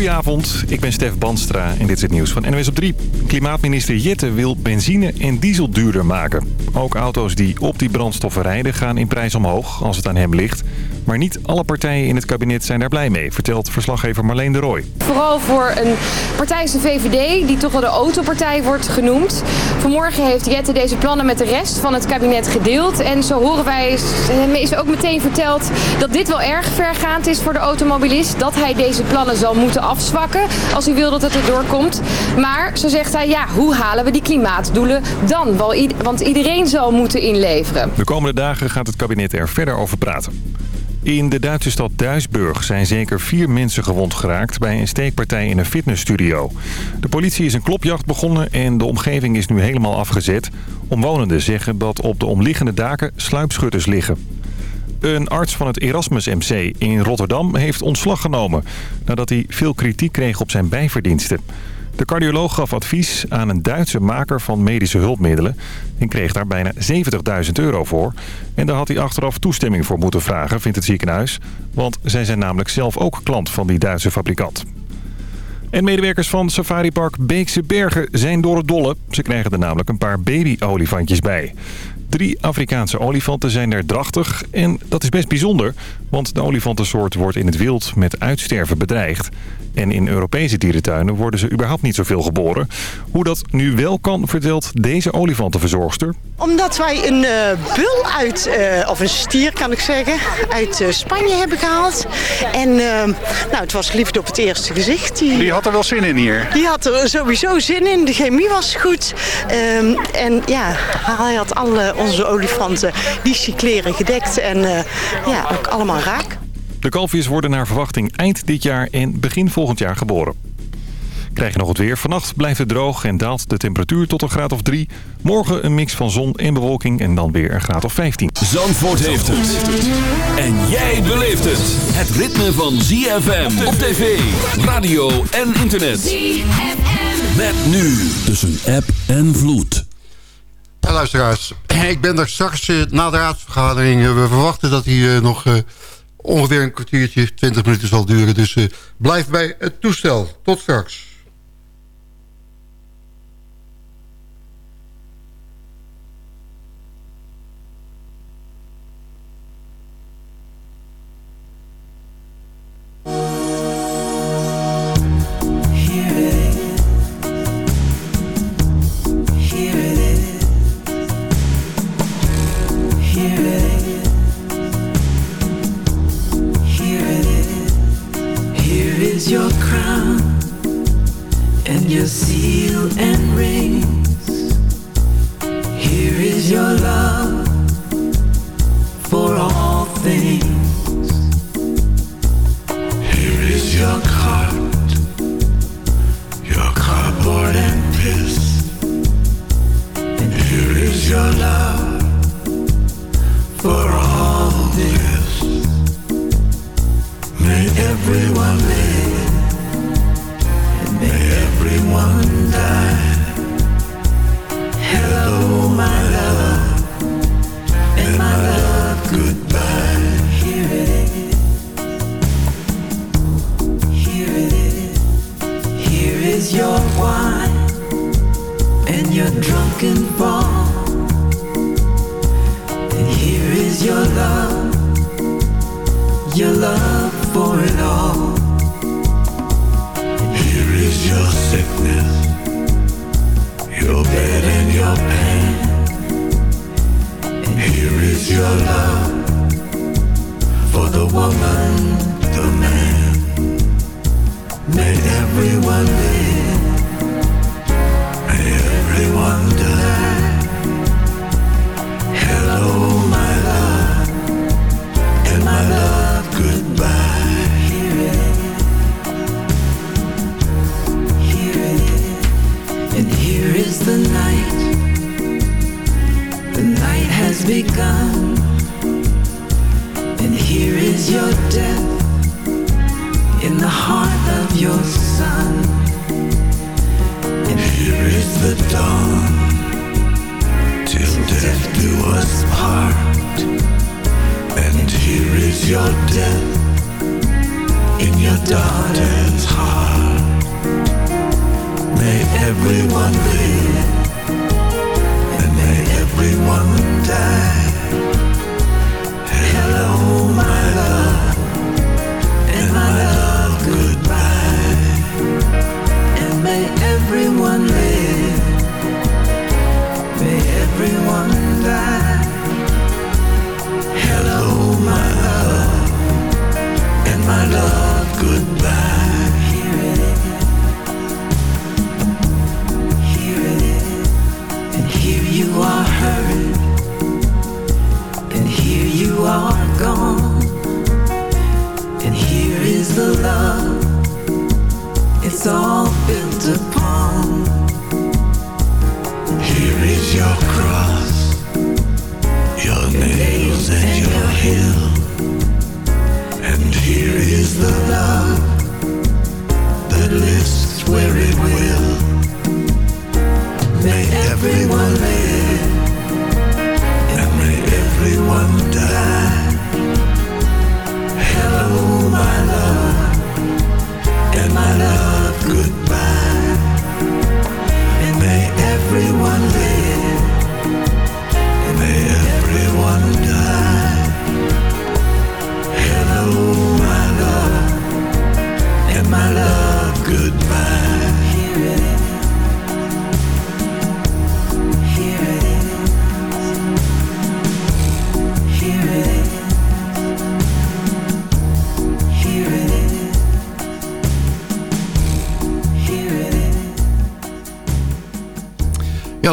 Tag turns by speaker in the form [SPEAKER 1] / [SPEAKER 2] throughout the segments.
[SPEAKER 1] Goedenavond, ik ben Stef Banstra en dit is het nieuws van NWS op 3. Klimaatminister Jette wil benzine en diesel duurder maken. Ook auto's die op die brandstoffen rijden gaan in prijs omhoog als het aan hem ligt. Maar niet alle partijen in het kabinet zijn daar blij mee, vertelt verslaggever Marleen de Rooij.
[SPEAKER 2] Vooral voor een partij als de VVD, die toch wel de autopartij wordt genoemd. Vanmorgen heeft Jette deze plannen met de rest van het kabinet gedeeld. En zo horen wij, is ook meteen verteld dat dit wel erg vergaand is voor de automobilist. Dat hij deze plannen zal moeten afzwakken als hij wil dat het erdoor komt. Maar, zo zegt hij, ja, hoe halen we die klimaatdoelen dan? Want iedereen zal moeten inleveren.
[SPEAKER 1] De komende dagen gaat het kabinet er verder over praten. In de Duitse stad Duisburg zijn zeker vier mensen gewond geraakt bij een steekpartij in een fitnessstudio. De politie is een klopjacht begonnen en de omgeving is nu helemaal afgezet. Omwonenden zeggen dat op de omliggende daken sluipschutters liggen. Een arts van het Erasmus MC in Rotterdam heeft ontslag genomen... nadat hij veel kritiek kreeg op zijn bijverdiensten. De cardioloog gaf advies aan een Duitse maker van medische hulpmiddelen... en kreeg daar bijna 70.000 euro voor. En daar had hij achteraf toestemming voor moeten vragen, vindt het ziekenhuis. Want zij zijn namelijk zelf ook klant van die Duitse fabrikant. En medewerkers van Safari Park Beekse Bergen zijn door het dolle. Ze krijgen er namelijk een paar baby-olifantjes bij. Drie Afrikaanse olifanten zijn er drachtig en dat is best bijzonder... want de olifantensoort wordt in het wild met uitsterven bedreigd. En in Europese dierentuinen worden ze überhaupt niet zoveel geboren. Hoe dat nu wel kan, vertelt deze olifantenverzorgster.
[SPEAKER 3] Omdat wij een uh, bul uit, uh, of een stier kan ik zeggen, uit uh, Spanje hebben gehaald. En nou, het was liefde op het eerste gezicht.
[SPEAKER 4] Die, die, had er wel zin in hier?
[SPEAKER 3] Die had er sowieso zin in. De chemie was goed. Um, en ja, hij had alle onze olifanten die cycleren gedekt. En ja, ook allemaal raak.
[SPEAKER 1] De kalfjes worden naar verwachting eind dit jaar en begin volgend jaar geboren. Krijg je nog het weer. Vannacht blijft het droog en daalt de temperatuur tot een graad of 3. Morgen een mix van zon en bewolking en dan weer een graad of 15.
[SPEAKER 5] Zandvoort heeft het. En jij beleeft het. Het ritme van ZFM op tv, radio en internet. ZFM. Met nu tussen app en vloed.
[SPEAKER 6] Ja, luisteraars. Ik ben daar straks eh, na de raadsvergadering. We verwachten dat hij eh, nog... Ongeveer een kwartiertje, 20 minuten zal duren. Dus uh, blijf bij het toestel. Tot straks.
[SPEAKER 7] your wine and your
[SPEAKER 4] drunken ball, And here is your love, your love for it all. And here is your sickness, your bed and your pain. And here is your love for the woman your death in your daughter's heart. May everyone live.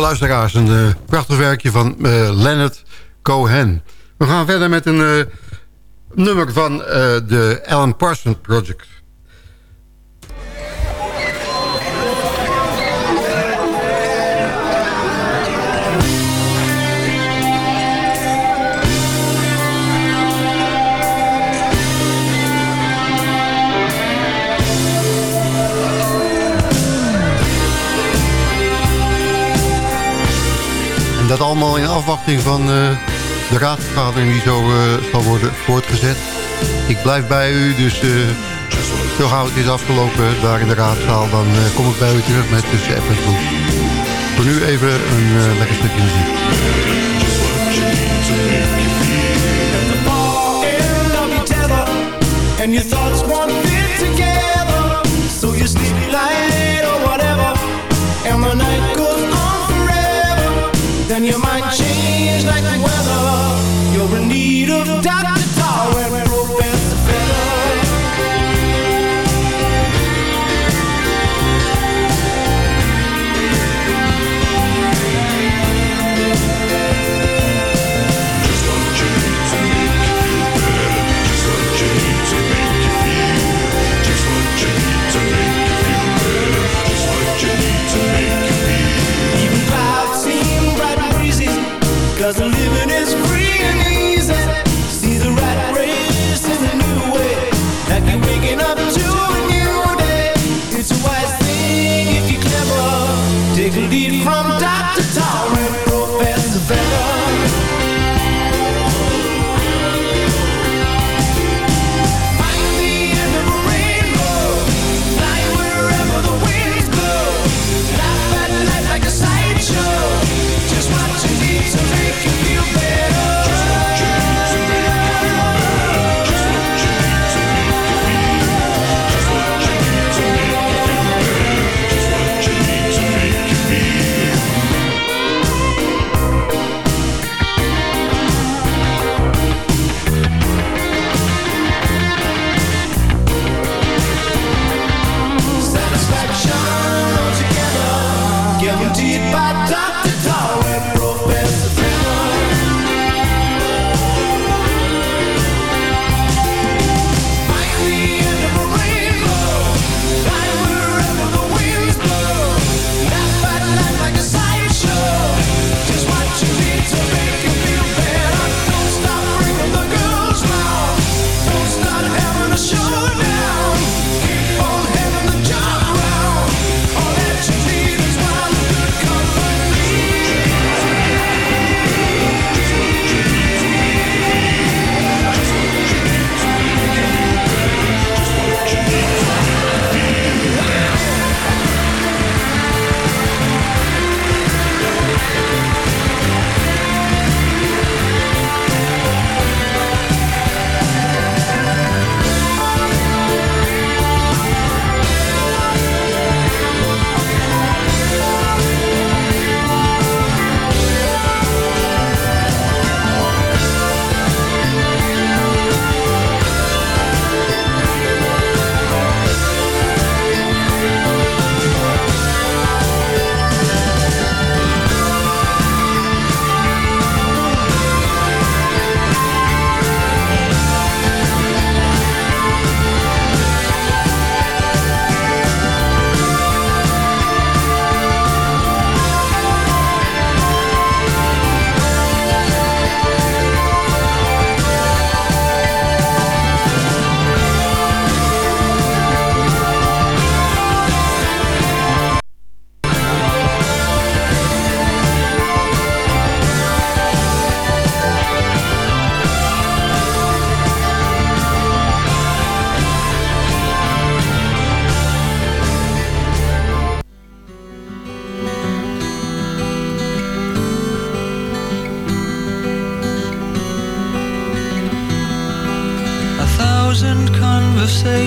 [SPEAKER 8] luisteraars. Een eh, prachtig werkje van uh, Leonard Cohen. We gaan verder met een eh, nummer van de Alan Parsons Project. En dat allemaal in afwachting van eh, de raadsvergadering die zo eh, zal worden voortgezet. Ik blijf bij u, dus eh, zo gauw het is afgelopen daar in de raadzaal... dan kom ik bij u terug met tussen app en vloed. Voor nu even een lekker stukje muziek.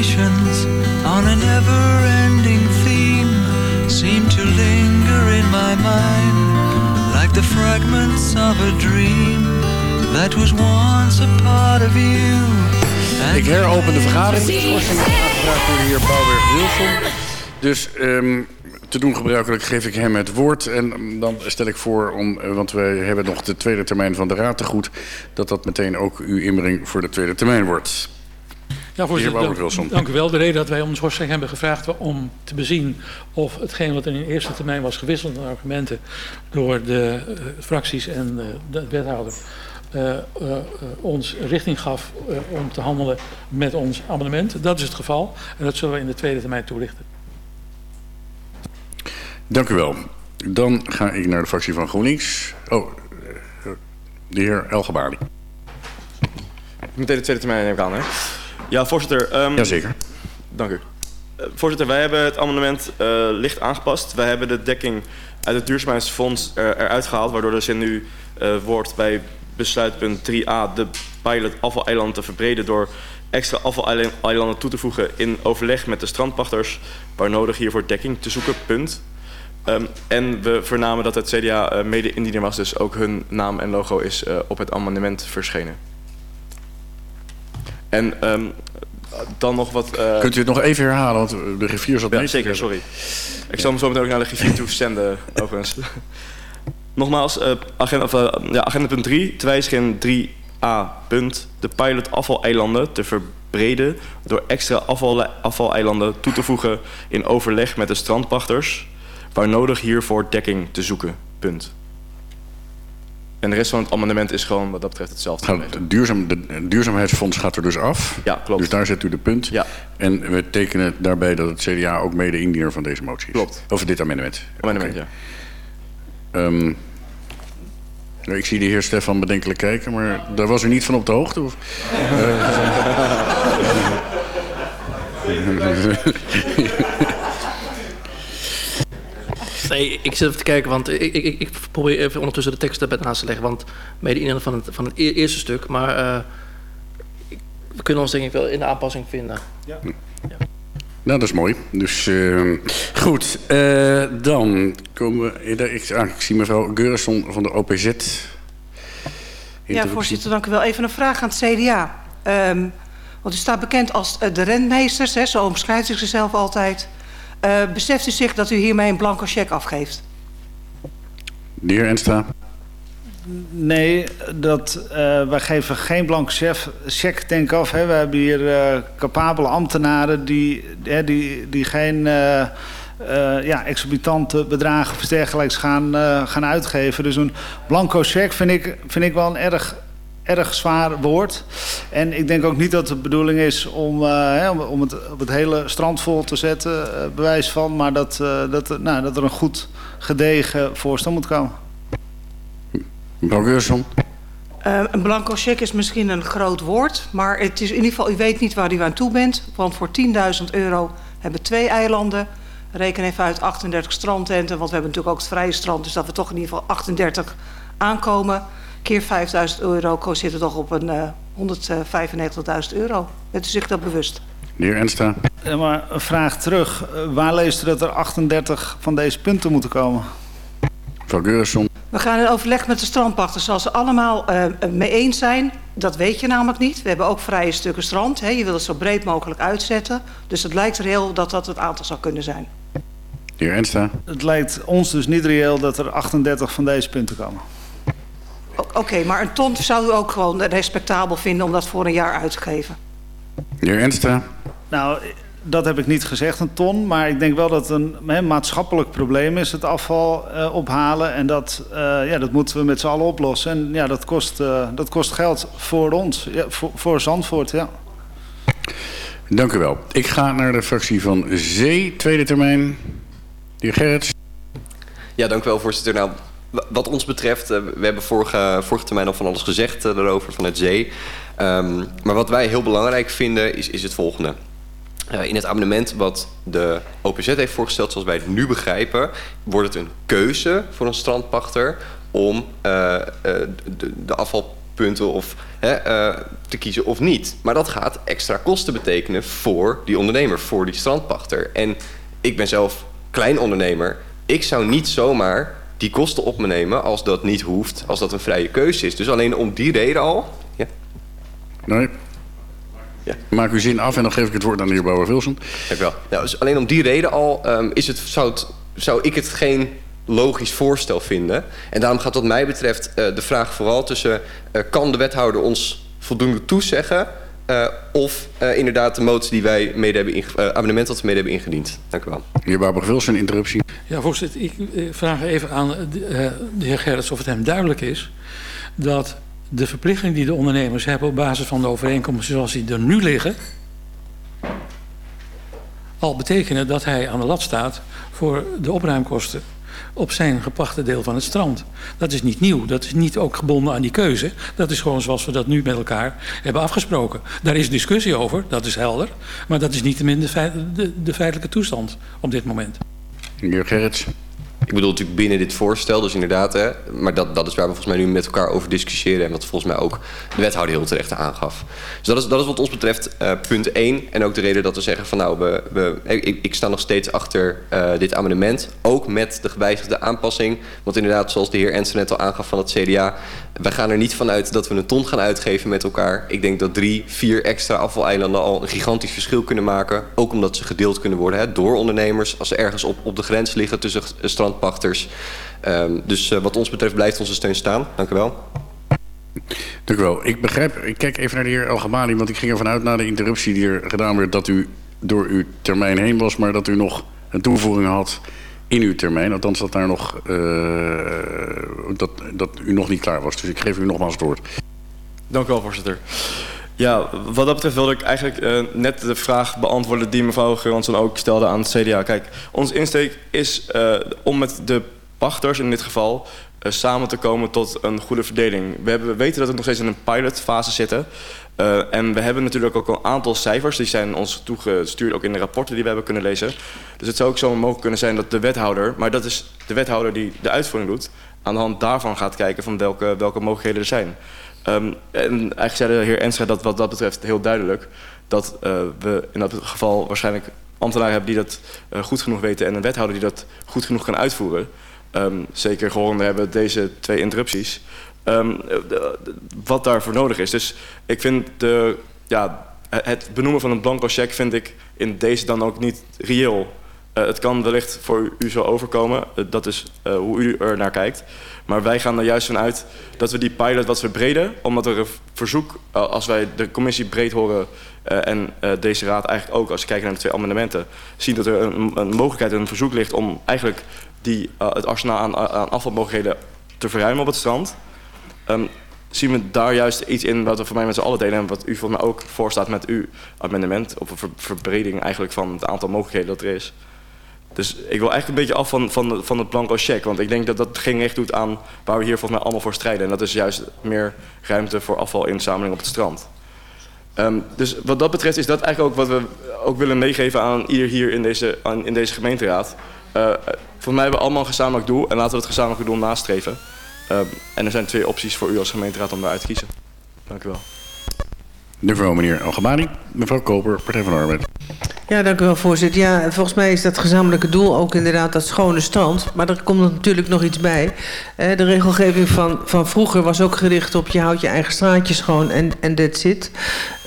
[SPEAKER 9] On a
[SPEAKER 10] never ending theme seem to linger in my mind like the fragments of a dream that was once a part of you.
[SPEAKER 11] Ik heropen de vergadering. De schorsing is aangevraagd door de heer Bouwberg-Wilson. Dus ehm, te doen gebruikelijk geef ik hem het woord. En dan stel ik voor, om, eh, want wij hebben nog de tweede termijn van de Raad te goed... dat dat meteen ook uw inbreng voor de tweede termijn wordt.
[SPEAKER 12] Ja,
[SPEAKER 11] De heer
[SPEAKER 12] voorzitter, dank, u wel. De reden dat wij om de schorsing hebben gevraagd om te bezien of hetgeen wat in de eerste termijn was gewisseld aan argumenten door de eh, fracties en eh, de wethouder eh, eh, eh, ons richting gaf om te handelen met ons amendement. Dat is het geval en dat zullen we in de tweede termijn toelichten.
[SPEAKER 11] Dank u wel. Dan ga ik naar de fractie van GroenLinks. Oh, de heer Elgebali.
[SPEAKER 13] Meteen de tweede termijn neem ik aan, hè? Ja, voorzitter. Um,
[SPEAKER 11] Jazeker.
[SPEAKER 13] Dank u. Eh, voorzitter, wij hebben het amendement eh, licht aangepast. Wij hebben de dekking uit het duurzaamheidsfonds er, eruit gehaald... waardoor de zin nu eh, wordt bij besluitpunt 3a... de pilot afvaleiland te verbreden door extra afvaleilanden toe te voegen... in overleg met de strandpachters... waar nodig hiervoor dekking te zoeken, punt. Ehm, en we vernamen dat het CDA eh, mede-indiener was... dus ook hun naam en logo is eh, op het amendement verschenen. En ehm, dan nog wat... eh,
[SPEAKER 11] Kunt u het nog even herhalen, want de griffier zat
[SPEAKER 13] ja,
[SPEAKER 11] mee
[SPEAKER 13] zeker, sorry. Ik zal hem zo meteen ook naar de griffier toe zenden, overigens. Nogmaals, eh, agenda, of, eh, ja, agenda punt 3, te wijzigen in 3a punt. De pilot afvaleilanden te verbreden door extra afval, afvaleilanden toe te voegen in overleg met de strandpachters, waar nodig hiervoor dekking te zoeken, punt. En de rest van het amendement is gewoon wat dat betreft hetzelfde.
[SPEAKER 11] Het duurzaam, de, het duurzaamheidsfonds gaat er dus af.
[SPEAKER 13] Ja, klopt.
[SPEAKER 11] Dus daar zet u de punt.
[SPEAKER 13] Ja.
[SPEAKER 11] En we tekenen daarbij dat het CDA ook mede indiener van deze motie is.
[SPEAKER 13] Klopt.
[SPEAKER 11] Over dit amendement.
[SPEAKER 13] Amendement, ja.
[SPEAKER 11] Ehm, nou, ik zie de heer Stefan bedenkelijk kijken, maar daar was u niet van op de hoogte? Of?
[SPEAKER 14] Nee, ik zit even te kijken, want ik, ik, ik probeer even ondertussen de tekst erbij naast te leggen. Want mede in van het, van het e- eerste stuk, maar eh, ik- we kunnen ons denk ik wel in de aanpassing vinden.
[SPEAKER 11] Nou, dat is mooi. Dus ehm, goed, eh, dan komen we... Ik, ah, ik zie mevrouw Geurisson van de OPZ.
[SPEAKER 15] Ja, voorzitter, dank u wel. Even een vraag aan het CDA. Ehm, want u staat bekend als eh, de rentmeesters, hè, zo omschrijft u zichzelf altijd. Eh, beseft u zich dat u hiermee een blanco cheque afgeeft?
[SPEAKER 11] De heer Enstra.
[SPEAKER 16] Nee, dat, eh, wij geven geen blanco chef, cheque denk ik af. Hè. We hebben hier eh, capabele ambtenaren die, hè, die, die geen eh, eh, ja, exorbitante bedragen of dergelijks gaan, eh, gaan uitgeven. Dus een blanco cheque vind ik, vind ik wel een erg, erg zwaar woord. En ik denk ook niet dat de bedoeling is om, eh, hè, om, het, op het hele strand vol te zetten, eh, bewijs van. Maar dat, eh, dat, nou, dat er een goed gedegen voorstel moet komen.
[SPEAKER 11] Mevrouw Geurisson.
[SPEAKER 15] Eh, een blanco cheque is misschien een groot woord, maar het is in ieder geval, u weet niet waar u aan toe bent. Want voor 10.000 euro hebben we twee eilanden. Reken even uit 38 strandtenten, want we hebben natuurlijk ook het vrije strand. Dus dat we toch in ieder geval 38 aankomen. Keer 5.000 euro zit het toch op een eh 195.000 euro. Bent u zich dat bewust?
[SPEAKER 11] De heer Enstra.
[SPEAKER 16] Ja, maar een vraag terug. Eh, Waar leest u dat er 38 van deze punten moeten komen?
[SPEAKER 11] Mevrouw Geurisson.
[SPEAKER 15] We gaan in overleg met de strandpachters. Als ze allemaal eh, het mee eens zijn, dat weet je namelijk niet. We hebben ook vrije stukken strand. Hè. Je wil het zo breed mogelijk uitzetten. Dus het lijkt reëel dat dat het aantal zou kunnen zijn.
[SPEAKER 11] De heer Enstra.
[SPEAKER 16] Het lijkt ons dus niet reëel dat er 38 van deze punten komen.
[SPEAKER 15] Oké, maar een ton zou u ook gewoon respectabel vinden om dat voor een jaar uit te geven.
[SPEAKER 11] De heer Enstra.
[SPEAKER 16] Nou, dat heb ik niet gezegd, een ton. Maar ik denk wel dat het een hè, maatschappelijk probleem is, het afval eh, ophalen. En dat, eh, ja, dat moeten we met z'n allen oplossen. En ja, dat kost, eh, dat kost geld voor ons, ja, voor, voor Zandvoort, ja.
[SPEAKER 11] Dank u wel. Ik ga naar de fractie van Zee, tweede termijn. De heer Gerrits.
[SPEAKER 17] Ja, dank u wel, voorzitter. Nou, wat ons betreft, eh, we hebben vorige, vorige termijn al van alles gezegd eh, daarover vanuit Zee. Ehm, maar wat wij heel belangrijk vinden, is, is het volgende. Eh, in het amendement wat de OPZ heeft voorgesteld, zoals wij het nu begrijpen, wordt het een keuze voor een strandpachter om eh, eh, de, de afval punten of hè, eh, te kiezen of niet. Maar dat gaat extra kosten betekenen voor die ondernemer, voor die strandpachter. En ik ben zelf klein ondernemer. Ik zou niet zomaar die kosten op me nemen als dat niet hoeft, als dat een vrije keuze is. Dus alleen om die reden al. Ja.
[SPEAKER 11] Nee. Maak uw zin af en dan geef ik het woord aan de heer Bouwer-Wilson.
[SPEAKER 17] Dank u wel. Nou, dus alleen om die reden al ehm, is het, zou, het, zou ik het geen logisch voorstel vinden. En daarom gaat wat mij betreft eh, de vraag vooral tussen... eh, kan de wethouder ons voldoende toezeggen... eh, of eh, inderdaad de motie die wij mede hebben eh, abonnement dat we mede hebben ingediend. Dank u wel.
[SPEAKER 11] Heer Bouwer-Wilson, interruptie.
[SPEAKER 12] Ja, voorzitter, ik vraag even aan de, eh, de heer Gerrits of het hem duidelijk is dat de verplichting die de ondernemers hebben op basis van de overeenkomsten zoals die er nu liggen, al betekenen dat hij aan de lat staat voor de opruimkosten op zijn gepachte deel van het strand. Dat is niet nieuw, dat is niet ook gebonden aan die keuze. Dat is gewoon zoals we dat nu met elkaar hebben afgesproken. Daar is discussie over, dat is helder, maar dat is niettemin de, de, de feitelijke toestand op dit moment.
[SPEAKER 11] Heer Gerrits.
[SPEAKER 17] Ik bedoel natuurlijk binnen dit voorstel, dus inderdaad, hè, maar dat, dat is waar we volgens mij nu met elkaar over discussiëren en wat volgens mij ook de wethouder heel terecht aangaf. Dus dat is, dat is wat ons betreft eh, punt 1 en ook de reden dat we zeggen van nou, we, we, ik, ik sta nog steeds achter eh, dit amendement, ook met de gewijzigde aanpassing, want inderdaad, zoals de heer Ensen net al aangaf van het CDA, wij gaan er niet vanuit dat we een ton gaan uitgeven met elkaar. Ik denk dat drie, vier extra afvaleilanden al een gigantisch verschil kunnen maken, ook omdat ze gedeeld kunnen worden hè, door ondernemers als ze ergens op, op de grens liggen tussen strandpachters. Ehm, dus eh, wat ons betreft blijft onze steun staan. Dank u wel.
[SPEAKER 11] Dank u wel. Ik begrijp, ik kijk even naar de heer Algemani, want ik ging ervan uit na de interruptie die er gedaan werd dat u door uw termijn heen was, maar dat u nog een toevoeging had in uw termijn. Althans dat, daar nog, eh, dat, dat u nog niet klaar was. Dus ik geef u nogmaals het woord.
[SPEAKER 13] Dank u wel, voorzitter. Ja, wat dat betreft wilde ik eigenlijk eh, net de vraag beantwoorden die mevrouw Geuransson ook stelde aan het CDA. Kijk, onze insteek is eh, om met de pachters in dit geval samen te komen tot een goede verdeling. We, hebben, we weten dat we nog steeds in een pilotfase zitten. Eh, en we hebben natuurlijk ook een aantal cijfers, die zijn ons toegestuurd ook in de rapporten die we hebben kunnen lezen. Dus het zou ook zo mogelijk kunnen zijn dat de wethouder, maar dat is de wethouder die de uitvoering doet, aan de hand daarvan gaat kijken van welke, welke mogelijkheden er zijn. Ehm, en eigenlijk zei de heer Enstra dat wat dat betreft heel duidelijk dat eh, we in dat geval waarschijnlijk ambtenaren hebben die dat eh, goed genoeg weten en een wethouder die dat goed genoeg kan uitvoeren. Ehm, zeker gehoord hebben deze twee interrupties. De- wat daarvoor nodig is. Dus ik vind de, ja, het benoemen van een blanco cheque vind ik in deze dan ook niet reëel. Eh, het kan wellicht voor u zo overkomen. Eh, dat is hoe u er naar kijkt. Maar wij gaan er juist van uit dat we die pilot wat verbreden. Omdat er een verzoek, als wij de commissie breed horen... en deze raad eigenlijk ook, als je kijkt naar de twee amendementen... zien dat er een, een mogelijkheid, een verzoek ligt om eigenlijk die, het arsenaal aan, aan afvalmogelijkheden te verruimen op het strand. Ehm, zien we daar juist iets in wat we voor mij met z'n allen delen... en wat u volgens mij ook voorstaat met uw amendement... of een ver- verbreding eigenlijk van het aantal mogelijkheden dat er is... Dus ik wil eigenlijk een beetje af van, van, van het blanco cheque. Want ik denk dat dat geen recht doet aan waar we hier volgens mij allemaal voor strijden. En dat is juist meer ruimte voor afvalinzameling op het strand. Ehm, dus wat dat betreft is dat eigenlijk ook wat we ook willen meegeven aan ieder hier in deze, aan, in deze gemeenteraad. Eh, eh, voor mij hebben we allemaal een gezamenlijk doel en laten we het gezamenlijke doel nastreven. Ehm, en er zijn twee opties voor u als gemeenteraad om daaruit te kiezen. Dank u wel.
[SPEAKER 11] Wel, meneer Algemani. Mevrouw Koper, Partij van de Arbeid.
[SPEAKER 18] Ja, dank u wel, voorzitter. Ja, volgens mij is dat gezamenlijke doel ook inderdaad dat schone strand. Maar er komt er natuurlijk nog iets bij. Eh, de regelgeving van, van vroeger was ook gericht op je houdt je eigen straatje schoon en, en that's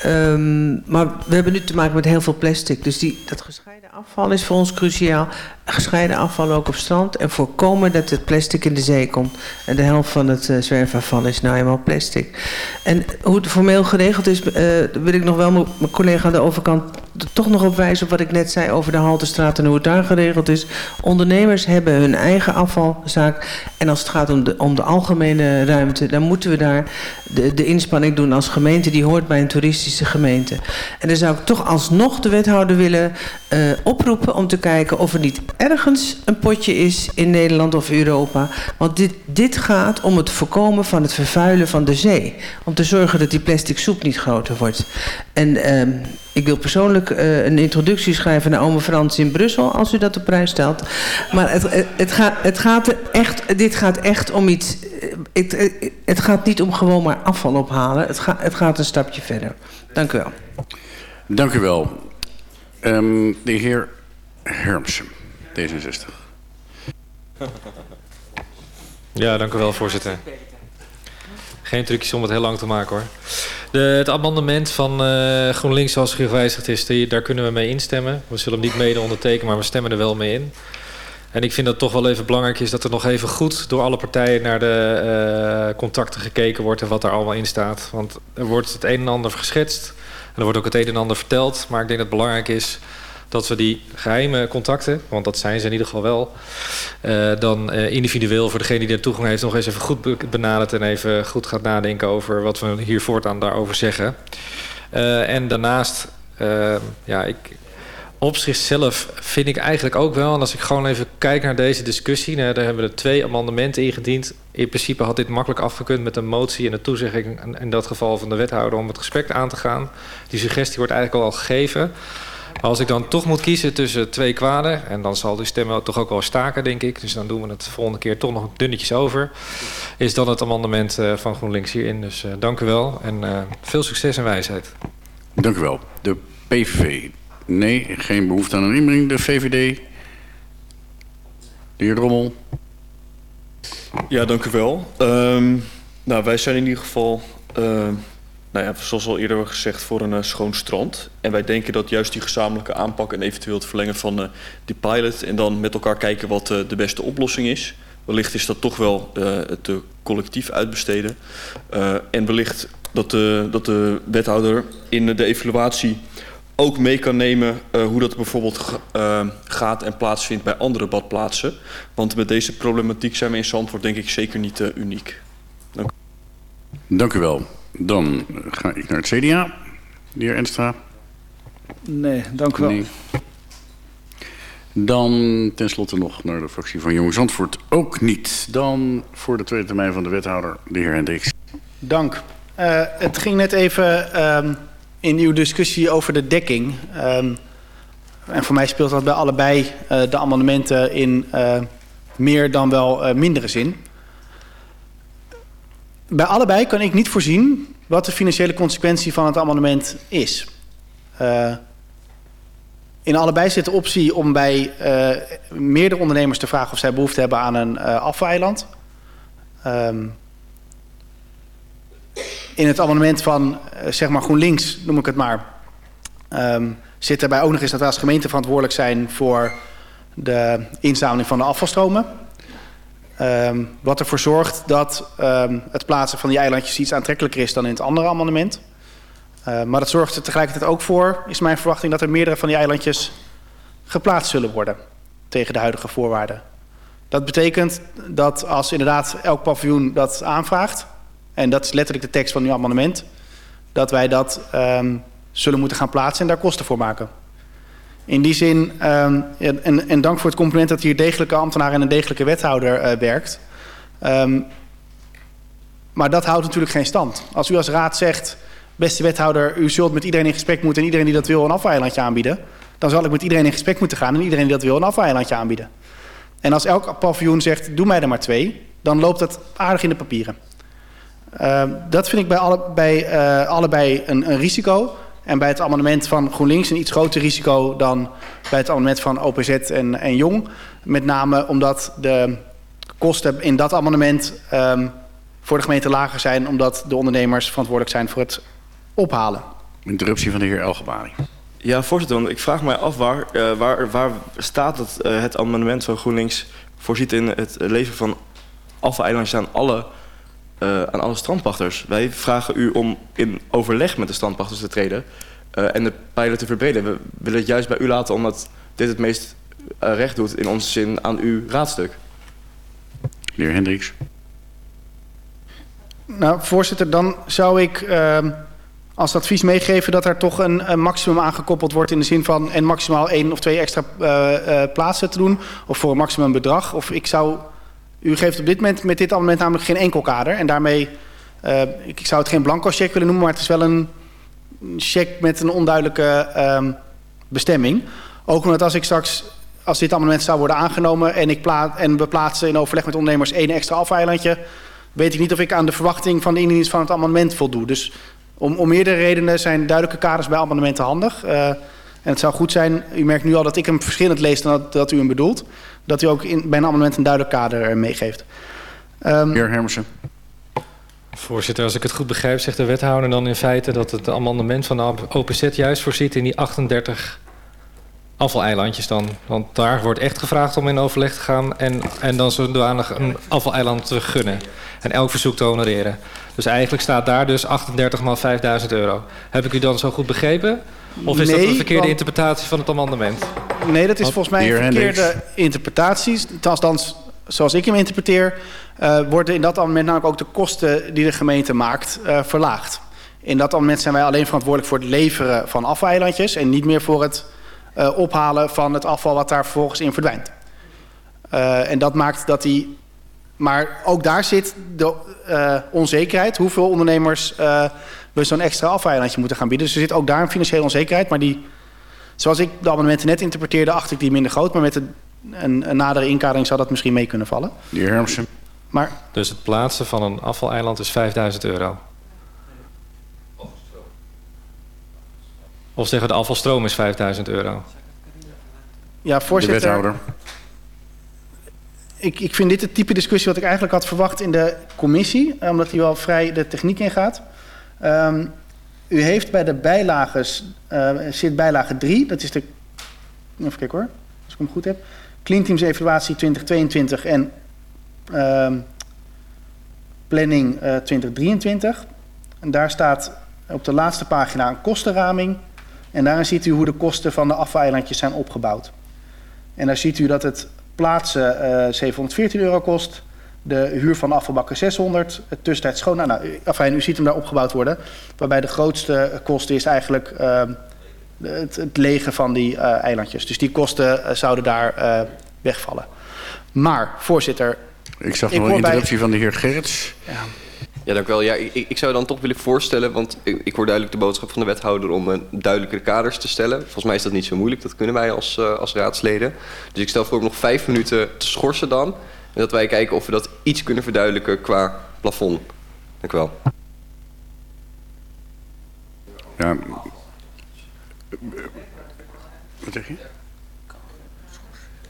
[SPEAKER 18] Ehm, maar we hebben nu te maken met heel veel plastic. Dus die, dat gescheiden afval is voor ons cruciaal. Gescheiden afval ook op strand. En voorkomen dat het plastic in de zee komt. En de helft van het uh, zwerfafval is nou eenmaal plastic. En hoe het formeel geregeld is, eh, wil ik nog wel mijn collega aan de overkant er toch nog op wijzen op wat ik net zei over de Haltestraat en hoe het daar geregeld is. Ondernemers hebben hun eigen afvalzaak. En als het gaat om de, algemene ruimte, dan moeten we daar de, de inspanning doen als gemeente. Die hoort bij een toeristische gemeente. En dan zou ik toch alsnog de wethouder willen eh, oproepen om te kijken of er niet ergens een potje is in Nederland of Europa. Want dit, dit gaat om het voorkomen van het vervuilen van de zee. Om te zorgen dat die plastic soep niet groter wordt. En ehm, ik wil persoonlijk eh, een introductie schrijven naar Ome Frans in Brussel, als u dat op prijs stelt. Maar het, het, het, gaat, het gaat er echt, dit gaat echt om iets... eh, Het, het, het gaat niet om gewoon maar afval ophalen. Het, gaat het gaat een stapje verder. Dank u wel.
[SPEAKER 11] Dank u wel. Ehm, de heer Hermsen, D66.
[SPEAKER 19] Ja, dank u wel, voorzitter. Geen trucjes om het heel lang te maken hoor. De, het amendement van eh, GroenLinks zoals gewijzigd is, daar kunnen we mee instemmen. We zullen hem niet mede ondertekenen, maar we stemmen er wel mee in. En ik vind dat het toch wel even belangrijk is dat er nog even goed door alle partijen naar de eh, contacten gekeken wordt en wat er allemaal in staat. Want er wordt het een en ander geschetst en er wordt ook het een en ander verteld. Maar ik denk dat het belangrijk is dat we die geheime contacten, want dat zijn ze in ieder geval wel, eh, dan eh, individueel voor degene die er toegang heeft nog eens even goed be- benadert en even goed gaat nadenken over wat we hier voortaan daarover zeggen. Eh, en daarnaast, ja, ik, op zichzelf vind ik eigenlijk ook wel, en als ik gewoon even kijk naar deze discussie, nou, daar hebben we twee amendementen ingediend. In principe had dit makkelijk afgekund met een motie en een toezegging, in- in dat geval van de wethouder, om het gesprek aan te gaan. Die suggestie wordt eigenlijk al gegeven. Als ik dan toch moet kiezen tussen twee kwaden, en dan zal die stemmen toch ook wel staken, denk ik. Dus dan doen we het de volgende keer toch nog dunnetjes over. Is dan het amendement eh, van GroenLinks hierin. Dus eh, dank u wel en eh, veel succes en wijsheid.
[SPEAKER 11] Dank u wel. De PVV. Nee, geen behoefte aan een inbreng. De VVD. De heer Drommel.
[SPEAKER 20] Ja, dank u wel. Ehm, nou, wij zijn in ieder geval, ehm, nou ja, zoals al eerder gezegd, voor een eh, schoon strand. En wij denken dat juist die gezamenlijke aanpak en eventueel het verlengen van eh, die pilot... en dan met elkaar kijken wat eh, de beste oplossing is. Wellicht is dat toch wel het collectief uitbesteden. En wellicht dat de, dat de wethouder in de evaluatie ook mee kan nemen hoe dat bijvoorbeeld ga- gaat en plaatsvindt bij andere badplaatsen. Want met deze problematiek zijn we in Zandvoort denk ik zeker niet uniek. Dank.
[SPEAKER 11] Dank u wel. Dan ga ik naar het CDA. De heer Enstra.
[SPEAKER 16] Nee, dank u wel.
[SPEAKER 11] Nee. Dan tenslotte nog naar de fractie van Jong Zandvoort. Ook niet. Dan voor de tweede termijn van de wethouder, de heer Hendricks.
[SPEAKER 21] Dank. Eh, het ging net even ehm, in uw discussie over de dekking. Ehm, en voor mij speelt dat bij allebei eh, de amendementen in eh, meer dan wel eh, mindere zin. Bij allebei kan ik niet voorzien wat de financiële consequentie van het amendement is. Eh, in allebei zit de optie om bij eh, meerdere ondernemers te vragen of zij behoefte hebben aan een eh afvaleiland. Ehm in het amendement van zeg maar GroenLinks, noem ik het maar, ehm, zit erbij ook nog eens dat wij als gemeente verantwoordelijk zijn voor de inzameling van de afvalstromen. Ehm, wat ervoor zorgt dat ehm, het plaatsen van die eilandjes iets aantrekkelijker is dan in het andere amendement. Eh, maar dat zorgt er tegelijkertijd ook voor, is mijn verwachting, dat er meerdere van die eilandjes geplaatst zullen worden tegen de huidige voorwaarden. Dat betekent dat als inderdaad elk paviljoen dat aanvraagt, en dat is letterlijk de tekst van uw amendement, dat wij dat ehm, zullen moeten gaan plaatsen en daar kosten voor maken. In die zin, ehm, en, en dank voor het compliment dat hier degelijke ambtenaar en een degelijke wethouder eh, werkt. Ehm, maar dat houdt natuurlijk geen stand. Als u als raad zegt, beste wethouder, u zult met iedereen in gesprek moeten en iedereen die dat wil een afvaleilandje aanbieden, dan zal ik met iedereen in gesprek moeten gaan en iedereen die dat wil een afvaleilandje aanbieden. En als elk paviljoen zegt, doe mij er maar twee, dan loopt dat aardig in de papieren. Uh, dat vind ik bij, alle, bij uh, allebei een, een risico. En bij het amendement van GroenLinks een iets groter risico dan bij het amendement van OPZ en, en Jong. Met name omdat de kosten in dat amendement um, voor de gemeente lager zijn... omdat de ondernemers verantwoordelijk zijn voor het ophalen.
[SPEAKER 11] Interruptie van de heer Elgebari.
[SPEAKER 13] Ja, voorzitter, want ik vraag mij af waar, uh, waar, waar staat dat uh, het amendement van GroenLinks voorziet in het leven van afvaleilandjes aan alle uh, aan alle strandpachters. Wij vragen u om in overleg met de strandpachters te treden uh, en de pijlen te verbreden. We willen het juist bij u laten omdat dit het meest uh, recht doet in onze zin aan uw raadstuk.
[SPEAKER 11] De heer Hendricks.
[SPEAKER 21] Nou, voorzitter, dan zou ik uh, als advies meegeven dat er toch een, een, maximum aangekoppeld wordt in de zin van en maximaal één of twee extra plaatsen te doen of voor een maximum bedrag. Of ik zou u geeft op dit moment met dit amendement namelijk geen enkel kader. En daarmee, uh, ik, zou het geen blanco cheque willen noemen, maar het is wel een, check met een onduidelijke ehm, bestemming. Ook omdat als ik straks, als dit amendement zou worden aangenomen en, ik pla en we plaatsen in overleg met ondernemers één extra afeilandje, weet ik niet of ik aan de verwachting van de indiening van het amendement voldoe. Dus om, om meerdere redenen zijn duidelijke kaders bij amendementen handig. Eh, en het zou goed zijn, u merkt nu al dat ik hem verschillend lees dan dat, dat u hem bedoelt, dat u ook in, bij een amendement een duidelijk kader eh, meegeeft. Ehm,
[SPEAKER 11] Heer Hermersen.
[SPEAKER 19] Voorzitter, als ik het goed begrijp, zegt de wethouder dan in feite dat het amendement van de OPZ juist voorziet in die 38 afvaleilandjes dan. Want daar wordt echt gevraagd om in overleg te gaan en, en dan zodanig een afvaleiland te gunnen. En elk verzoek te honoreren. Dus eigenlijk staat daar dus 38 maal 5000 euro. Heb ik u dan zo goed begrepen? Of is dat een verkeerde
[SPEAKER 21] want-
[SPEAKER 19] interpretatie van het amendement?
[SPEAKER 21] Nee, dat is volgens mij
[SPEAKER 19] De
[SPEAKER 21] een verkeerde interpretatie. Althans, zoals ik hem interpreteer, eh, worden in dat amendement namelijk ook de kosten die de gemeente maakt eh, verlaagd. In dat amendement zijn wij alleen verantwoordelijk voor het leveren van afvaleilandjes en niet meer voor het eh, ophalen van het afval wat daar vervolgens in verdwijnt. Eh, en dat maakt dat die. Maar ook daar zit de eh, onzekerheid. Hoeveel ondernemers eh, we zo'n extra afvaleilandje moeten gaan bieden. Dus er zit ook daar een financiële onzekerheid. Maar die, zoals ik de amendementen net interpreteerde, acht ik die minder groot. Maar met een, een, een nadere inkadering zou dat misschien mee kunnen vallen.
[SPEAKER 11] De heer Hermsen.
[SPEAKER 21] Maar
[SPEAKER 19] Dus het plaatsen van een afvaleiland is 5000 euro. Of zeggen we de afvalstroom is 5000 euro.
[SPEAKER 21] ja, voorzitter.
[SPEAKER 11] De wethouder.
[SPEAKER 21] Ik, ik vind dit het type discussie wat ik eigenlijk had verwacht in de commissie, eh, omdat die wel vrij de techniek ingaat. Ehm u heeft bij de bijlages, eh, zit bijlage 3, dat is de, even kijken hoor, als ik hem goed heb. Clean Teams evaluatie 2022 en ehm, planning eh, 2023. En daar staat op de laatste pagina een kostenraming. En daarin ziet u hoe de kosten van de afvaleilandjes zijn opgebouwd. En daar ziet u dat het plaatsen eh 714 euro kost. De huur van de afvalbakken 600. Het tussentijd schoon. Nou, nou, u- afijn, u ziet hem daar opgebouwd worden. Waarbij de grootste kosten is eigenlijk eh, het, het legen van die eh, eilandjes. Dus die kosten eh, zouden daar eh, wegvallen. Maar, voorzitter.
[SPEAKER 11] Ik zag nog een
[SPEAKER 21] bij-
[SPEAKER 11] interruptie van de heer Gerrits.
[SPEAKER 17] Ja, dank u wel. Ja, ik, ik zou dan toch willen voorstellen, want ik, hoor duidelijk de boodschap van de wethouder om een duidelijkere kaders te stellen. Volgens mij is dat niet zo moeilijk, dat kunnen wij als, eh, als raadsleden. Dus ik stel voor om nog vijf minuten te schorsen dan. En dat wij kijken of we dat iets kunnen verduidelijken qua plafond. Dank u wel.
[SPEAKER 11] Ja. Wat zeg je?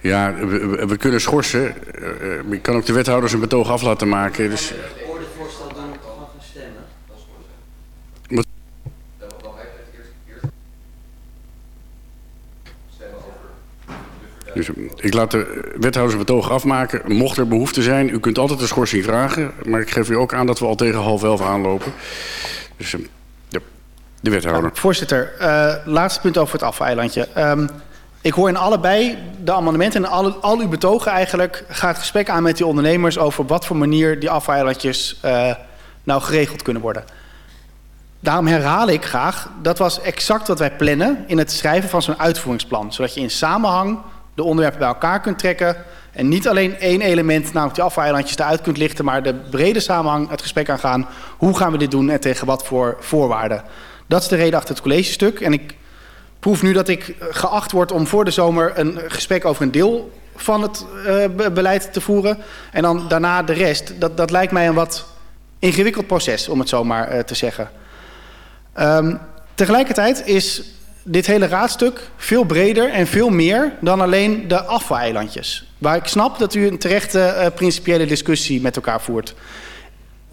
[SPEAKER 11] Ja, we, we- kunnen schorsen. Eh, eh, Ik kan ook de wethouder zijn betoog af laten maken. Dus...
[SPEAKER 22] Ordevoorstel doen we gaan stemmen.
[SPEAKER 11] Wat- Dus ik laat de wethouder betoog afmaken. Mocht er behoefte zijn, u kunt altijd een schorsing vragen. Maar ik geef u ook aan dat we al tegen half elf aanlopen. Dus eh, de, de wethouder.
[SPEAKER 21] Voorzitter, eh, laatste punt over het afvaleilandje. Ehm ik hoor in allebei de amendementen en al, uw betogen eigenlijk... gaat gesprek aan met die ondernemers over wat voor manier die afvaleilandjes eh, nou geregeld kunnen worden. Daarom herhaal ik graag, dat was exact wat wij plannen in het schrijven van zo'n uitvoeringsplan. Zodat je in samenhang de onderwerpen bij elkaar kunt trekken. En niet alleen één element, namelijk die afvaleilandjes, eruit kunt lichten. Maar de brede samenhang, het gesprek aangaan. Hoe gaan we dit doen en tegen wat voor voorwaarden? Dat is de reden achter het collegestuk. En ik proef nu dat ik eh, geacht word om voor de zomer een gesprek over een deel van het eh, be- beleid te voeren. En dan daarna de rest. Dat, dat lijkt mij een wat ingewikkeld proces, om het zo maar eh, te zeggen. Ehm, tegelijkertijd is dit hele raadstuk veel breder en veel meer dan alleen de afvaleilandjes. Waar ik snap dat u een terechte eh, principiële discussie met elkaar voert.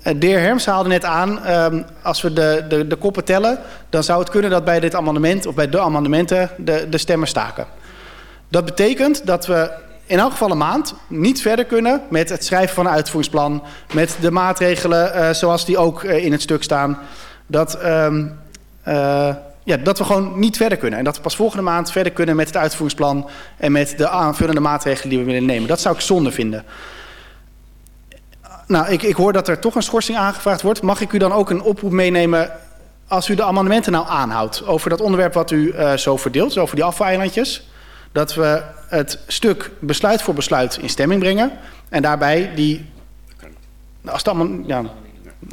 [SPEAKER 21] Eh, De heer Herms haalde net aan, ehm, als we de, de, de koppen tellen... dan zou het kunnen dat bij dit amendement of bij de amendementen de, de stemmen staken. Dat betekent dat we in elk geval een maand niet verder kunnen... met het schrijven van een uitvoeringsplan... met de maatregelen eh, zoals die ook in het stuk staan... Dat, eh, ja, dat we gewoon niet verder kunnen. En dat we pas volgende maand verder kunnen met het uitvoeringsplan... en met de aanvullende maatregelen die we willen nemen. Dat zou ik zonde vinden. Nou, ik, ik hoor dat er toch een schorsing aangevraagd wordt. Mag ik u dan ook een oproep meenemen als u de amendementen nou aanhoudt... over dat onderwerp wat u eh, zo verdeelt, dus over die afvaleilandjes... dat we het stuk besluit voor besluit in stemming brengen... en daarbij die... Als het allemaal, ja,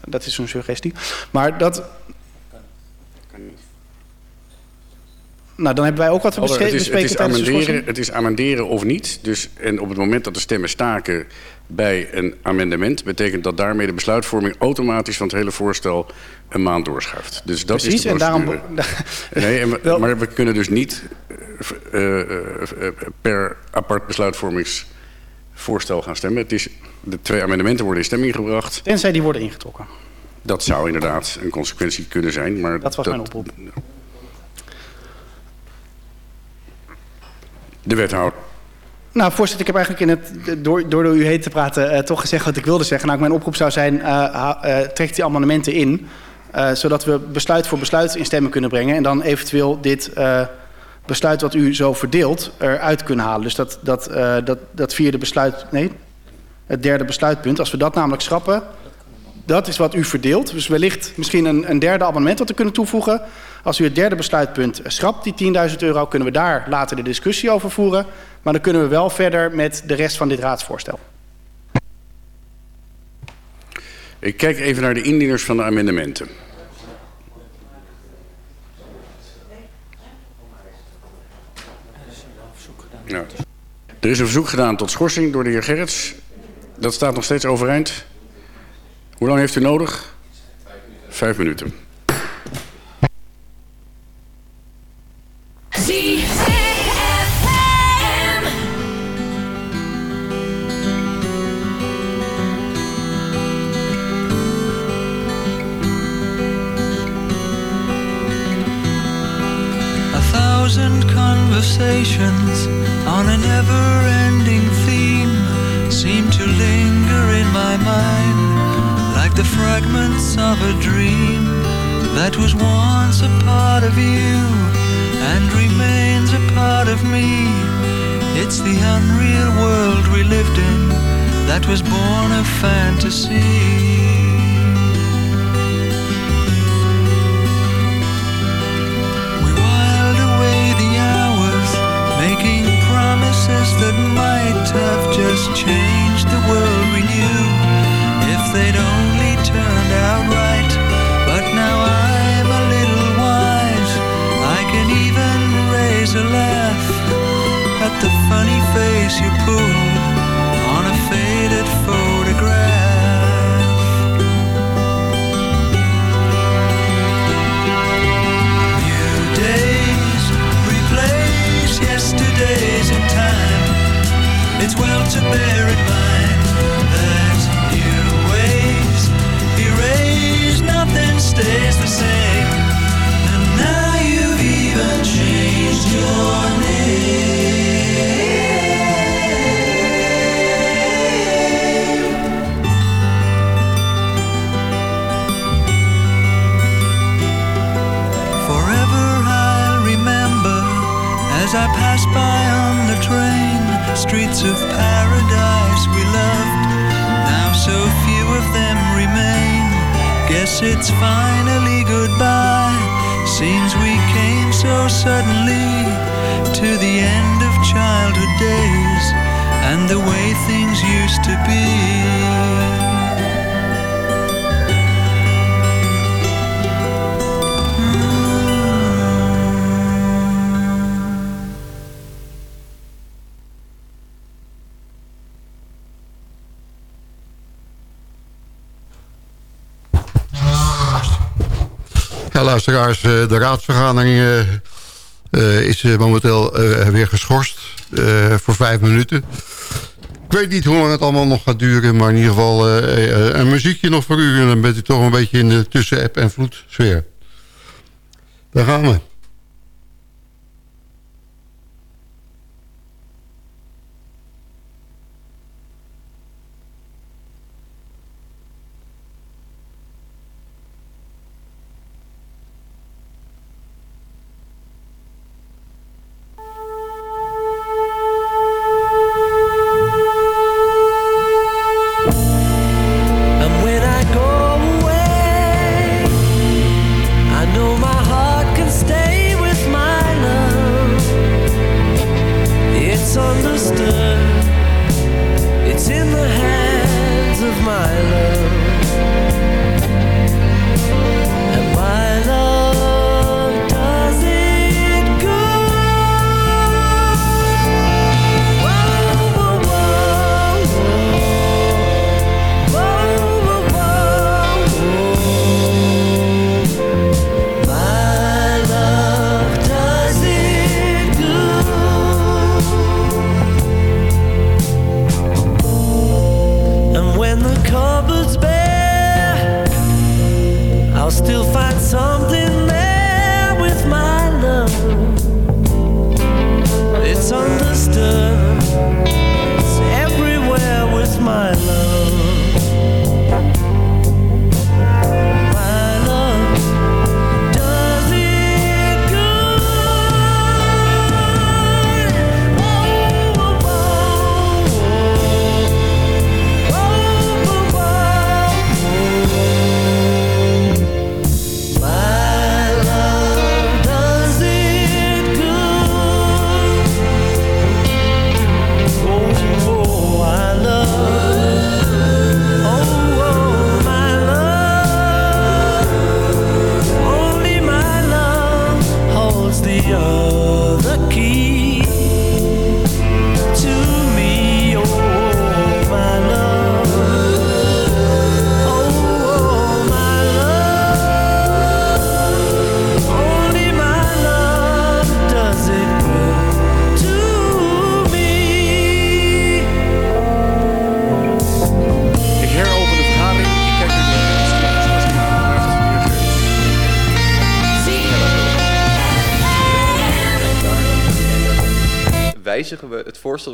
[SPEAKER 21] dat is een suggestie. Maar dat... Nou, dan hebben wij ook wat te besche-
[SPEAKER 11] het, is, het,
[SPEAKER 21] bespreken
[SPEAKER 11] is amenderen, het is amenderen of niet. Dus, en op het moment dat de stemmen staken bij een amendement... betekent dat daarmee de besluitvorming automatisch van het hele voorstel een maand doorschuift. Dus dat
[SPEAKER 21] Precies,
[SPEAKER 11] is de
[SPEAKER 21] en daarom...
[SPEAKER 11] Nee, en we- maar we kunnen dus niet eh, eh, eh, per apart besluitvormingsvoorstel gaan stemmen. Het is, de twee amendementen worden in stemming gebracht.
[SPEAKER 21] Tenzij die worden ingetrokken.
[SPEAKER 11] Dat zou inderdaad een consequentie kunnen zijn. Maar
[SPEAKER 21] Dat was mijn oproep.
[SPEAKER 11] De wethouder.
[SPEAKER 21] Nou, voorzitter, ik heb eigenlijk in het, door, door u heen te praten eh, toch gezegd wat ik wilde zeggen. Nou, mijn oproep zou zijn, eh ha- eh, trek die amendementen in. eh, zodat we besluit voor besluit in stemming kunnen brengen. En dan eventueel dit eh, besluit wat u zo verdeelt eruit kunnen halen. Dus dat, dat, eh, dat, dat vierde besluit, nee, het derde besluitpunt. Als we dat namelijk schrappen, dat is wat u verdeelt. Dus wellicht misschien een, een derde abonnement wat we kunnen toevoegen. Als u het derde besluitpunt schrapt, die 10.000 euro, kunnen we daar later de discussie over voeren. Maar dan kunnen we wel verder met de rest van dit raadsvoorstel.
[SPEAKER 11] Ik kijk even naar de indieners van de amendementen. Ja. Er is een verzoek gedaan tot schorsing door de heer Gerrits. Dat staat nog steeds overeind. Hoe lang heeft u nodig? Vijf minuten.
[SPEAKER 10] A thousand conversations on a never ending theme seem to linger in my mind like the fragments of a dream that was once a part of you and remains a part of me. It's the unreal world we lived in that was born of fantasy. We whiled away the hours, making promises that might have just changed the world we knew if they'd only turned out right. But now I'm a little wise, I can even raise a laugh
[SPEAKER 6] de raadsvergadering eh, eh, is eh, momenteel eh, weer geschorst eh, voor vijf minuten. Ik weet niet hoe lang het allemaal nog gaat duren, maar in ieder geval eh, eh, een muziekje nog voor u. En dan bent u toch een beetje in de tussen-app en vloed sfeer. Daar gaan we.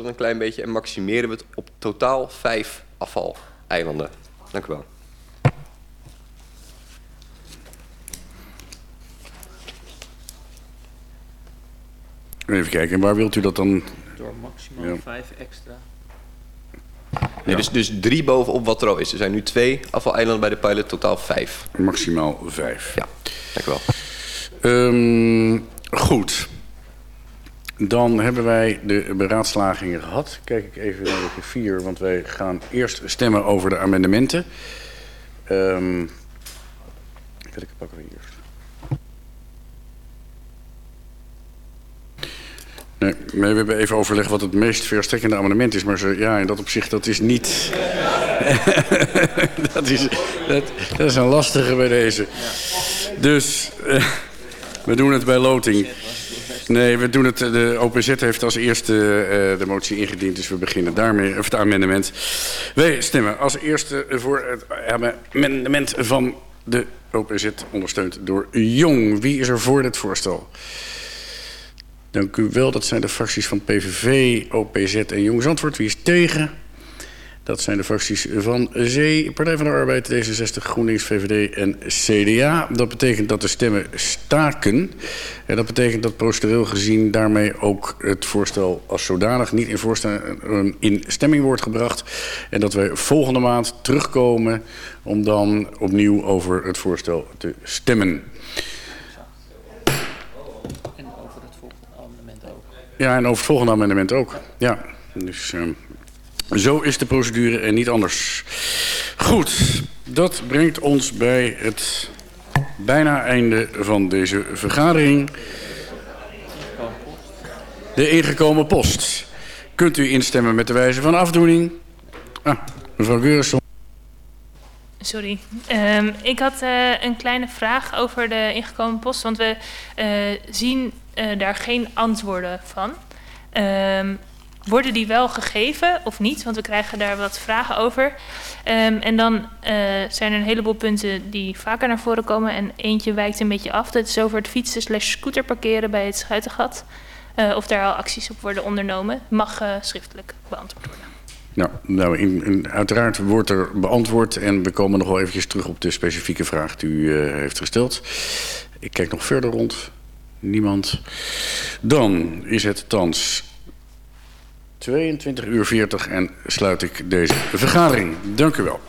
[SPEAKER 17] We het een klein beetje en maximeren we het op totaal vijf afvaleilanden. Dank u wel.
[SPEAKER 11] Even kijken, waar wilt u dat dan?
[SPEAKER 14] Door maximaal
[SPEAKER 11] Ja.
[SPEAKER 14] vijf extra.
[SPEAKER 17] Nee, dus, dus drie bovenop wat er al is. Er zijn nu twee afvaleilanden bij de pilot, totaal vijf.
[SPEAKER 11] Maximaal vijf.
[SPEAKER 17] Ja, dank u wel.
[SPEAKER 11] Ehm, goed. Dan hebben wij de beraadslagingen gehad. Kijk ik even naar de griffier, want wij gaan eerst stemmen over de amendementen. Ehm welke pakken we? Nee, nee, we hebben even overlegd wat het meest verstrekkende amendement is. Maar ze, ja, in dat opzicht, dat is niet... dat, is, dat, dat is een lastige bij deze. Dus eh, we doen het bij loting. Nee, we doen het. De OPZ heeft als eerste eh, de motie ingediend, dus we beginnen daarmee, of het amendement. Wij stemmen als eerste voor het amendement van de OPZ, ondersteund door Jong. Wie is er voor dit voorstel? Dank u wel. Dat zijn de fracties van PVV, OPZ en Jong Zandvoort. Wie is tegen? Dat zijn de fracties van Zee, Partij van de Arbeid, D66, GroenLinks, VVD en CDA. Dat betekent dat de stemmen staken. En dat betekent dat procedureel gezien daarmee ook het voorstel als zodanig niet in, voorstel, eh, in stemming wordt gebracht. En dat we volgende maand terugkomen om dan opnieuw over het voorstel te stemmen.
[SPEAKER 14] En over het volgende amendement ook.
[SPEAKER 11] Ja, en over het volgende amendement ook. Ja, dus ehm, zo is de procedure en niet anders. Goed, dat brengt ons bij het bijna einde van deze vergadering. De ingekomen post. Kunt u instemmen met de wijze van afdoening? Ah, mevrouw Geurisson.
[SPEAKER 23] Sorry. Ehm, ik had eh, een kleine vraag over de ingekomen post, want we eh, zien eh, daar geen antwoorden van. Ehm, worden die wel gegeven of niet? Want we krijgen daar wat vragen over. Ehm, en dan eh, zijn er een heleboel punten die vaker naar voren komen. En eentje wijkt een beetje af. Dat is over het fietsen slash scooter parkeren bij het Schuitengat. Eh, of daar al acties op worden ondernomen. Mag eh, schriftelijk beantwoord worden.
[SPEAKER 11] Nou, nou in, uiteraard wordt er beantwoord en we komen nog wel eventjes terug op de specifieke vraag die u heeft gesteld. Ik kijk nog verder rond. Niemand. Dan is het thans 22 uur 40 en sluit ik deze vergadering. Dank u wel.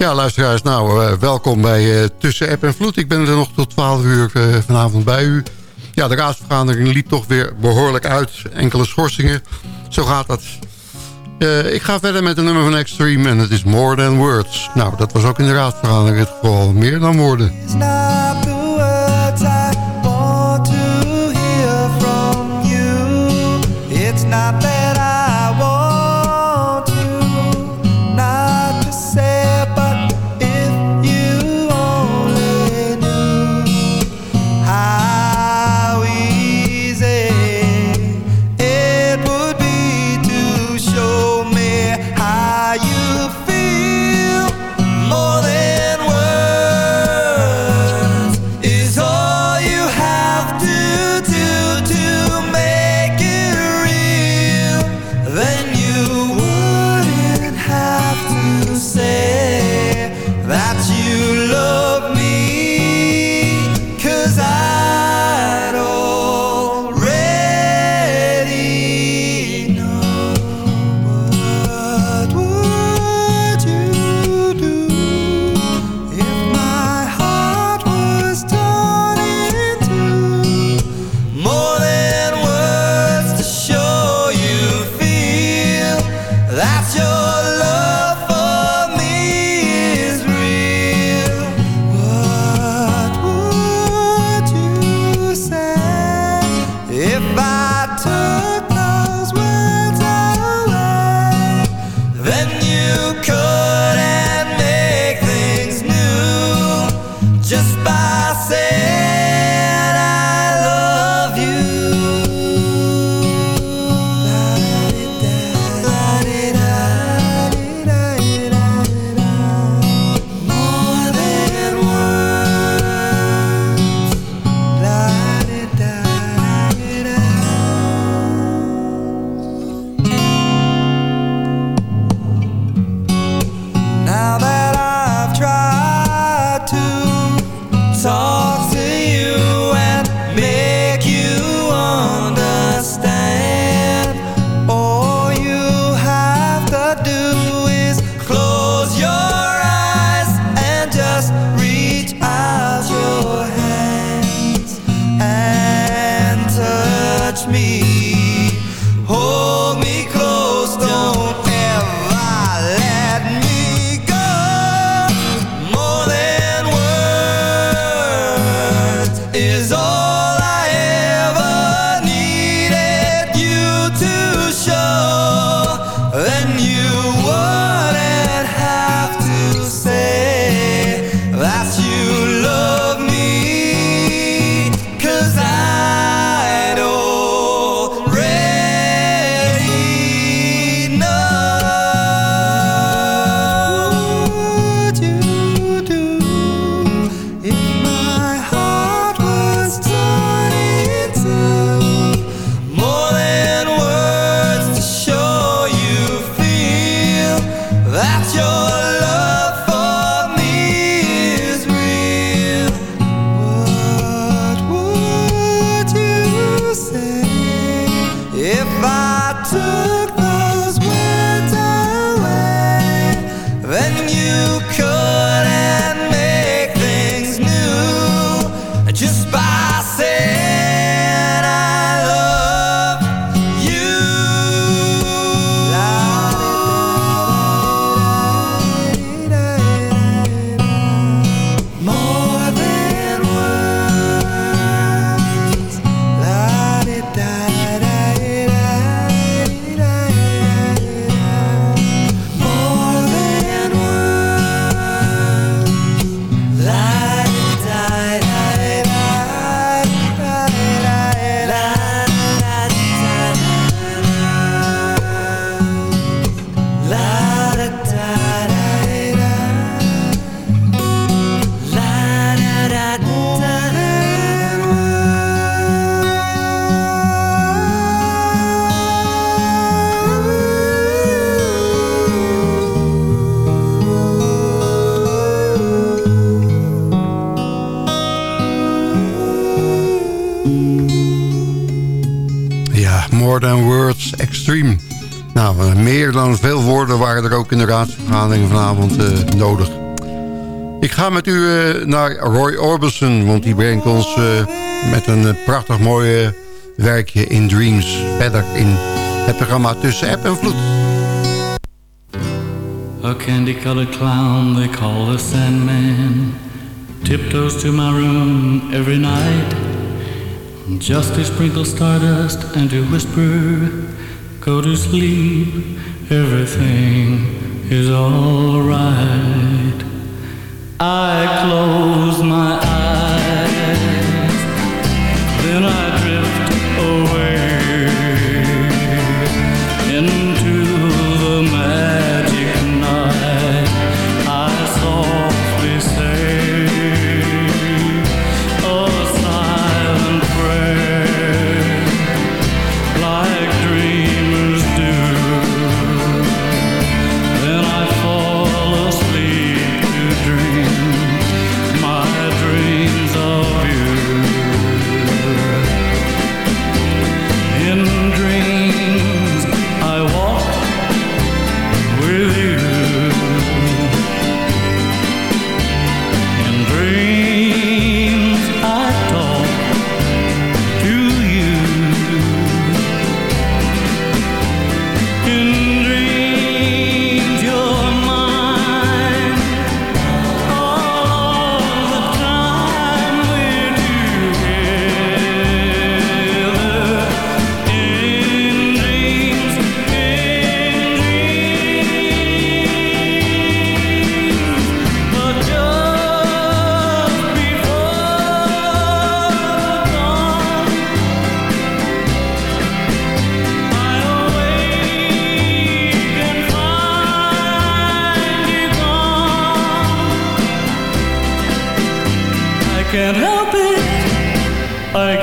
[SPEAKER 6] Ja, luisteraars, nou, eh, welkom bij eh, Tussen App en Vloed. Ik ben er nog tot 12 uur eh, vanavond bij u. Ja, de raadsvergadering liep toch weer behoorlijk uit. Enkele schorsingen. Zo gaat dat. ik ga verder met de nummer van Extreme en het is More Than Words. Nou, dat was ook in de raadsvergadering het geval. Meer dan woorden. meer dan veel woorden waren er ook in de raadsvergadering vanavond uh, nodig. Ik ga met u uh, naar Roy Orbison, want die brengt ons eh, met een prachtig mooi werkje in Dreams verder in het programma Tussen App en Vloed.
[SPEAKER 24] A candy-colored clown they call the Sandman Tiptoes to my room every night Just to sprinkle stardust and to whisper Go to sleep, everything is alright. I close my eyes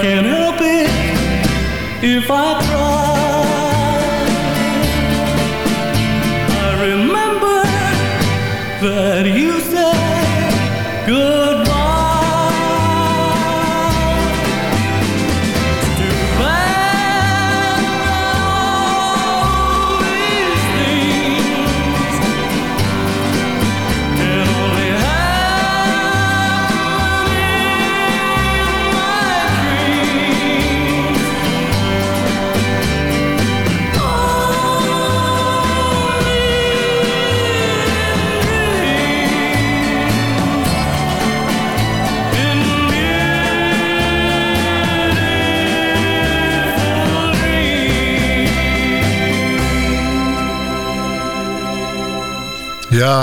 [SPEAKER 24] can't help it if I try.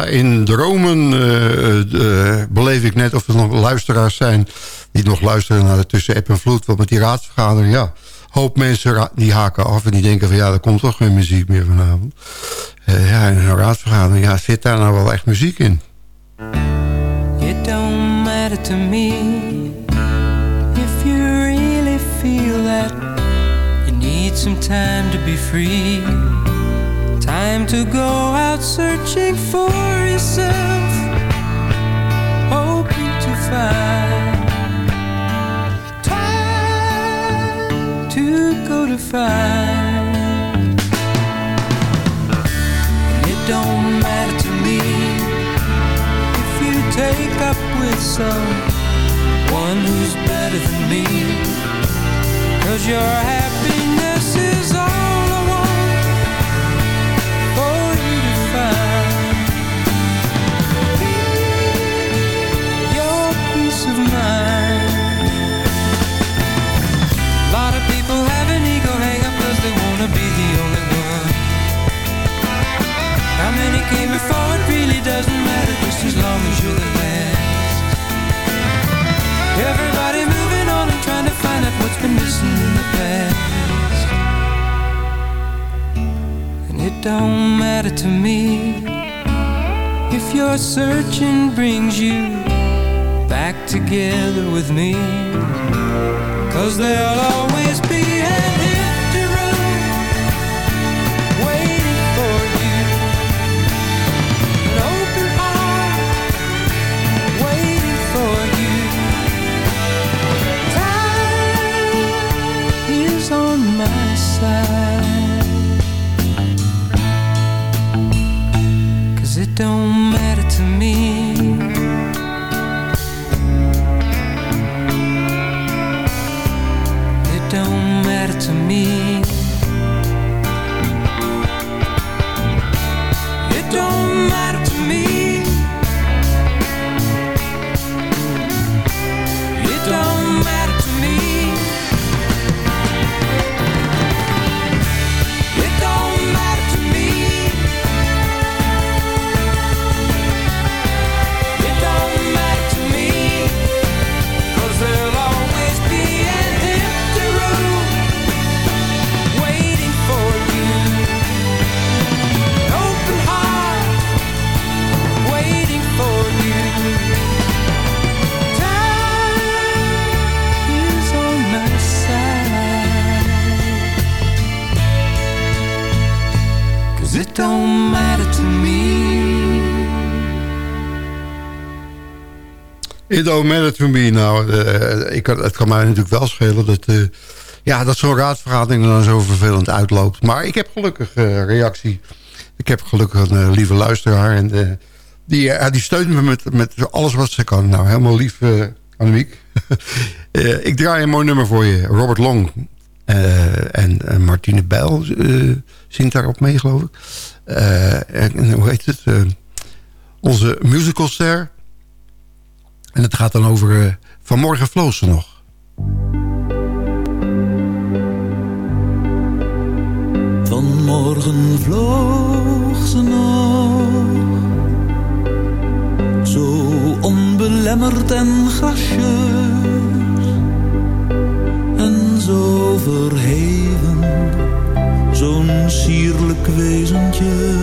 [SPEAKER 24] In
[SPEAKER 6] dromen eh, eh, beleef ik net of er nog luisteraars zijn... die nog luisteren naar de Tussen App en Vloed. Want met die raadsvergadering, ja... hoop mensen die haken af en die denken van... ja, er komt toch geen muziek meer vanavond. Eh, ja, in een raadsvergadering, ja, zit daar nou wel echt muziek in?
[SPEAKER 10] It don't matter to me if you really feel that you need some time to be free. Time to go out searching for yourself, hoping to find time to go to find. It don't matter to me if you take up with someone who's better than me. Cause your happiness And it don't matter to me if your searching brings you back together with me. Cause there'll always be to me.
[SPEAKER 25] It don't matter to me. Nou, eh, ik, kan- het kan mij natuurlijk wel schelen dat, eh, ja, dat zo'n raadsvergadering dan zo vervelend uitloopt. Maar ik heb gelukkig eh, reactie. Ik heb gelukkig een eh, lieve luisteraar. En eh, die, eh, die steunt me met, met alles wat ze kan. Nou, helemaal lief, eh Annemiek. Eh, ik draai een mooi nummer voor je. Robert Long eh, en, Martine Bijl eh, zingt daarop mee, geloof ik. Eh, en, hoe heet het? Eh, onze musicalster. En het gaat dan over eh, Vanmorgen vloog ze nog.
[SPEAKER 26] Vanmorgen vloog ze nog, zo onbelemmerd en gracieus en zo verheven, zo'n sierlijk wezentje.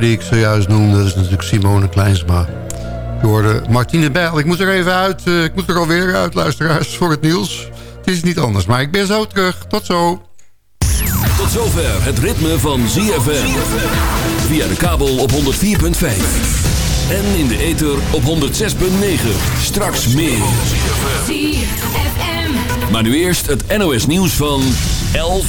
[SPEAKER 25] die ik zojuist noemde. Dat is natuurlijk Simone Kleinsma. Je hoorde Martine Bijl. Ik moet er even uit. Eh, ik moet er alweer uit, luisteraars, voor het nieuws. Het is niet anders, maar ik ben zo terug. Tot zo.
[SPEAKER 5] Tot zover het ritme van ZFM. Via de kabel op 104.5. En in de ether op 106.9. Straks meer. Maar nu eerst het NOS nieuws van 11.